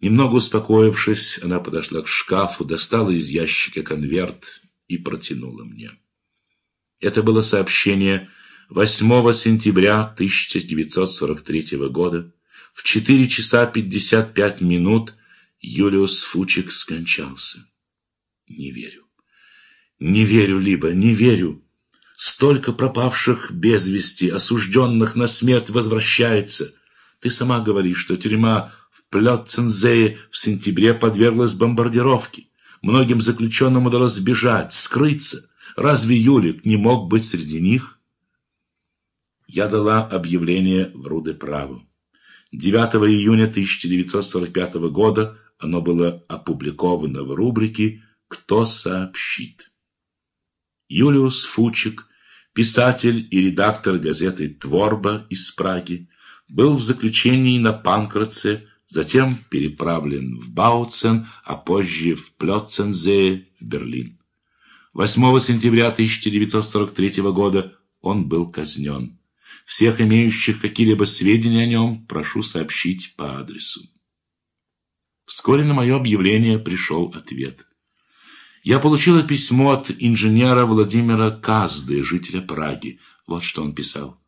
Немного успокоившись, она подошла к шкафу, достала из ящика конверт и протянула мне. Это было сообщение 8 сентября 1943 года. В 4 часа 55 минут Юлиус Фучик скончался. Не верю. Не верю, Либо, не верю. Столько пропавших без вести, осужденных на смерть возвращается. Ты сама говоришь, что тюрьма Плёцензее в сентябре подверглась бомбардировке. Многим заключенным удалось сбежать, скрыться. Разве Юлик не мог быть среди них? Я дала объявление в Руде Праву. 9 июня 1945 года оно было опубликовано в рубрике «Кто сообщит?». Юлиус Фучик, писатель и редактор газеты «Творба» из Праги, был в заключении на Панкратце, затем переправлен в Бауцен, а позже в Плёцензее в Берлин. 8 сентября 1943 года он был казнен. Всех имеющих какие-либо сведения о нем прошу сообщить по адресу. Вскоре на мое объявление пришел ответ. Я получила письмо от инженера Владимира Казды, жителя Праги. Вот что он писал.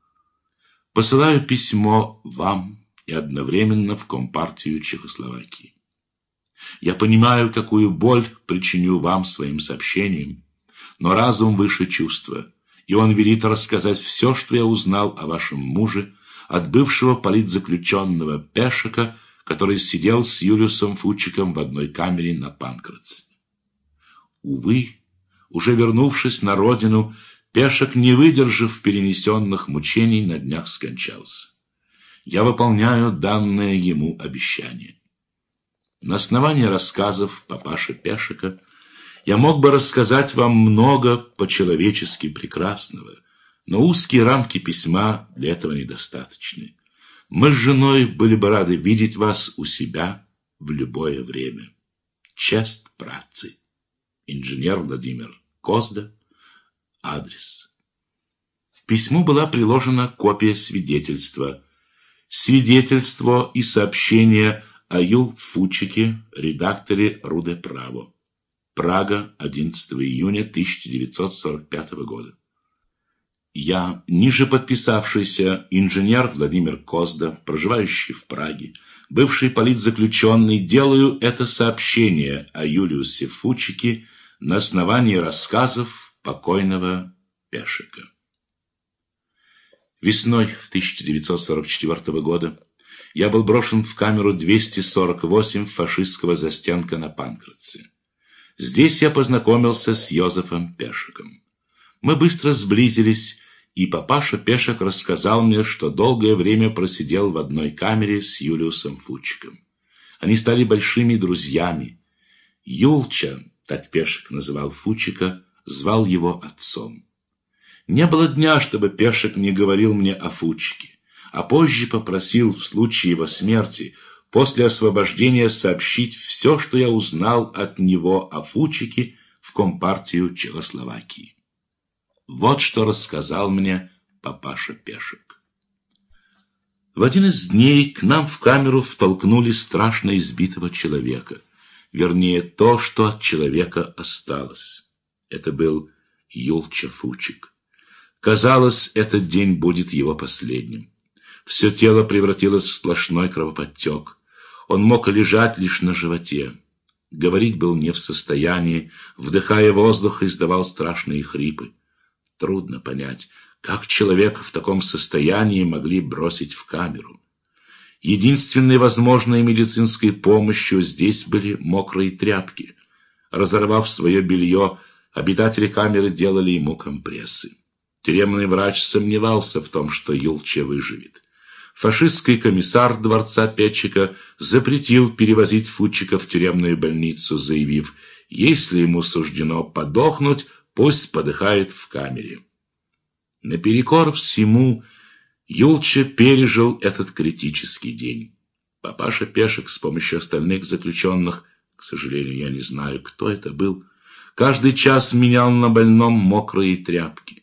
Посылаю письмо вам и одновременно в Компартию Чехословакии. Я понимаю, какую боль причиню вам своим сообщением, но разум выше чувства, и он велит рассказать все, что я узнал о вашем муже, от бывшего политзаключенного Пешика, который сидел с Юлиусом Фучиком в одной камере на Панкратце. Увы, уже вернувшись на родину, Пешек, не выдержав перенесенных мучений, на днях скончался. Я выполняю данное ему обещание. На основании рассказов папаши Пешека я мог бы рассказать вам много по-человечески прекрасного, но узкие рамки письма для этого недостаточны. Мы с женой были бы рады видеть вас у себя в любое время. Чест працы. Инженер Владимир Козда. Адрес. К письму была приложена копия свидетельства. Свидетельство и сообщение о Юл Фучике, редакторе Руде Право. Прага, 11 июня 1945 года. Я, ниже подписавшийся инженер Владимир Козда, проживающий в Праге, бывший политзаключенный, делаю это сообщение о Юлиусе Фучике на основании рассказов покойного Пешика. Весной 1944 года я был брошен в камеру 248 фашистского застенка на Панкратце. Здесь я познакомился с Йозефом Пешиком. Мы быстро сблизились, и папаша Пешек рассказал мне, что долгое время просидел в одной камере с Юлиусом Фучиком. Они стали большими друзьями. Юлча, так Пешек называл Фучика, звал его отцом. Не было дня, чтобы Пешек не говорил мне о Фучике, а позже попросил в случае его смерти – после освобождения сообщить все, что я узнал от него о Фучике в Компартию Чехословакии. Вот что рассказал мне папаша Пешек. В один из дней к нам в камеру втолкнули страшно избитого человека. Вернее, то, что от человека осталось. Это был Юлча Фучик. Казалось, этот день будет его последним. Все тело превратилось в сплошной кровоподтек. Он мог лежать лишь на животе. Говорить был не в состоянии, вдыхая воздух, издавал страшные хрипы. Трудно понять, как человека в таком состоянии могли бросить в камеру. Единственной возможной медицинской помощью здесь были мокрые тряпки. Разорвав свое белье, обитатели камеры делали ему компрессы. Тюремный врач сомневался в том, что Юлча выживет фашистский комиссар дворца Петчика запретил перевозить Фучика в тюремную больницу, заявив, если ему суждено подохнуть, пусть подыхает в камере. Наперекор всему, Юлча пережил этот критический день. Папаша Пешек с помощью остальных заключенных, к сожалению, я не знаю, кто это был, каждый час менял на больном мокрые тряпки.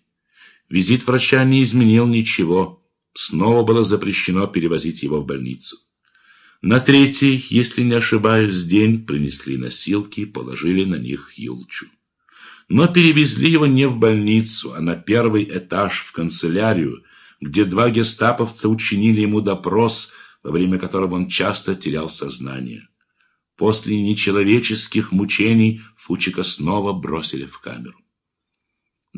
Визит врача не изменил ничего – снова было запрещено перевозить его в больницу. На третий, если не ошибаюсь, день принесли носилки и положили на них Юлчу. Но перевезли его не в больницу, а на первый этаж в канцелярию, где два гестаповца учинили ему допрос, во время которого он часто терял сознание. После нечеловеческих мучений Фучика снова бросили в камеру.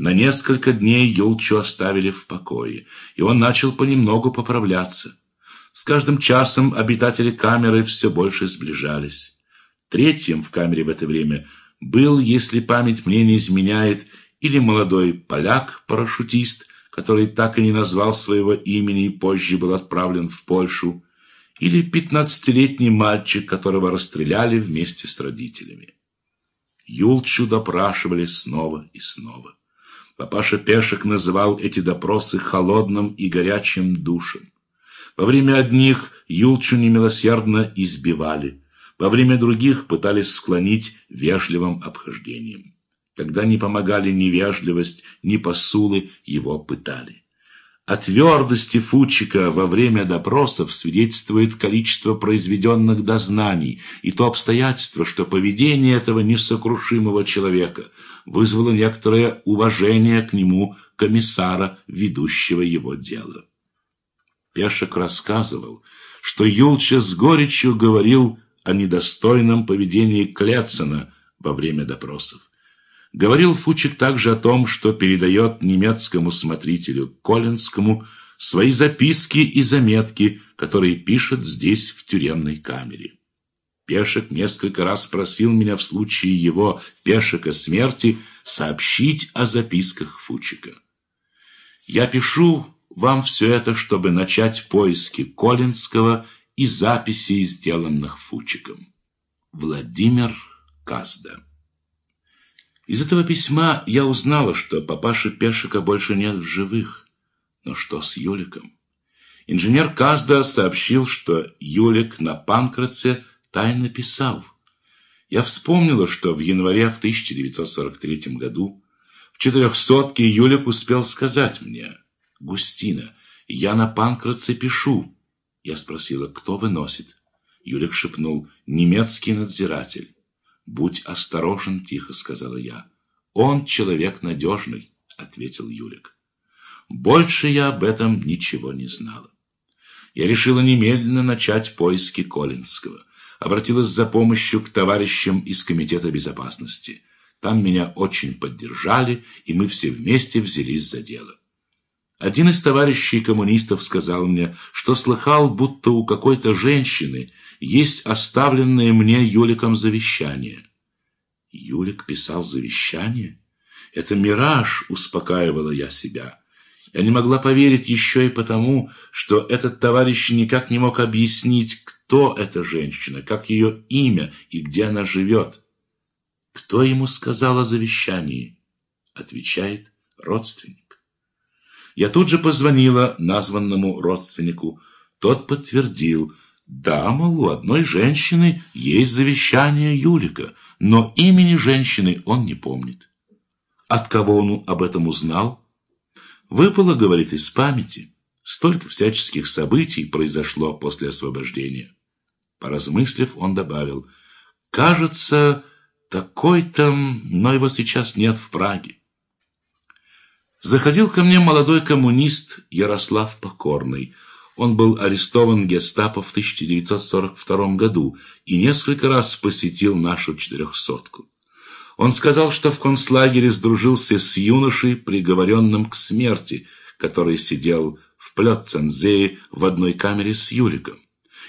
На несколько дней Юлчу оставили в покое, и он начал понемногу поправляться. С каждым часом обитатели камеры все больше сближались. Третьим в камере в это время был, если память мне не изменяет, или молодой поляк-парашютист, который так и не назвал своего имени и позже был отправлен в Польшу, или пятнадцатилетний мальчик, которого расстреляли вместе с родителями. Юлчу допрашивали снова и снова. Папаша Пешек называл эти допросы холодным и горячим душем. Во время одних Юлчу немилосердно избивали, во время других пытались склонить вежливым обхождением. Когда не помогали ни вежливость, ни посулы, его пытали. О твердости Фучика во время допросов свидетельствует количество произведенных дознаний и то обстоятельство, что поведение этого несокрушимого человека вызвало некоторое уважение к нему комиссара, ведущего его дело. Пешек рассказывал, что Юлча с горечью говорил о недостойном поведении Клецена во время допросов. Говорил Фучик также о том, что передает немецкому смотрителю Колинскому свои записки и заметки, которые пишет здесь, в тюремной камере. Пешек несколько раз просил меня в случае его Пешека смерти сообщить о записках Фучика. Я пишу вам все это, чтобы начать поиски Колинского и записей, сделанных Фучиком. Владимир Казда Из этого письма я узнала, что папаши Пешика больше нет в живых. Но что с Юликом? Инженер Казда сообщил, что Юлик на Панкраце тайно писал. Я вспомнила, что в январе в 1943 году в четырехсотке Юлик успел сказать мне – Густина, я на Панкратце пишу. Я спросила, кто выносит. Юлик шепнул, немецкий надзиратель. Будь осторожен, тихо сказала я. Он человек надежный, ответил Юлик. Больше я об этом ничего не знала. Я решила немедленно начать поиски Колинского. Обратилась за помощью к товарищам из Комитета безопасности. Там меня очень поддержали, и мы все вместе взялись за дело. Один из товарищей коммунистов сказал мне, что слыхал, будто у какой-то женщины есть оставленное мне Юликом завещание. Юлик писал завещание? Это мираж, успокаивала я себя. Я не могла поверить еще и потому, что этот товарищ никак не мог объяснить, кто эта женщина, как ее имя и где она живет. Кто ему сказал о завещании? Отвечает родственник. Я тут же позвонила названному родственнику. Тот подтвердил, да, мол, у одной женщины есть завещание Юлика, но имени женщины он не помнит. От кого он об этом узнал? Выпало, говорит, из памяти. Столько всяческих событий произошло после освобождения. Поразмыслив, он добавил, кажется, такой-то, но его сейчас нет в Праге. Заходил ко мне молодой коммунист Ярослав Покорный. Он был арестован гестапо в 1942 году и несколько раз посетил нашу четырехсотку. Он сказал, что в концлагере сдружился с юношей, приговоренным к смерти, который сидел в Плёцензее в одной камере с Юликом.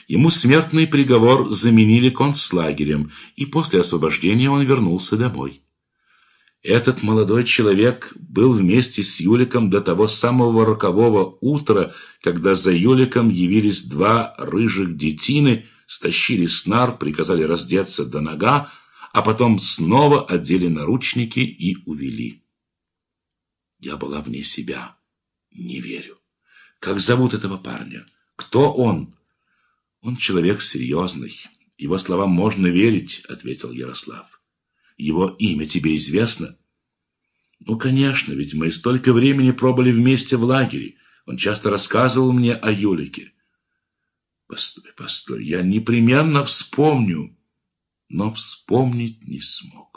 Ему смертный приговор заменили концлагерем, и после освобождения он вернулся домой. Этот молодой человек был вместе с Юликом до того самого рокового утра, когда за Юликом явились два рыжих детины, стащили снар, приказали раздеться до нога, а потом снова одели наручники и увели. Я была вне себя. Не верю. Как зовут этого парня? Кто он? Он человек серьезный. Его словам можно верить, ответил Ярослав. Его имя тебе известно? Ну, конечно, ведь мы столько времени пробыли вместе в лагере. Он часто рассказывал мне о Юлике. Постой, постой, я непременно вспомню, но вспомнить не смог.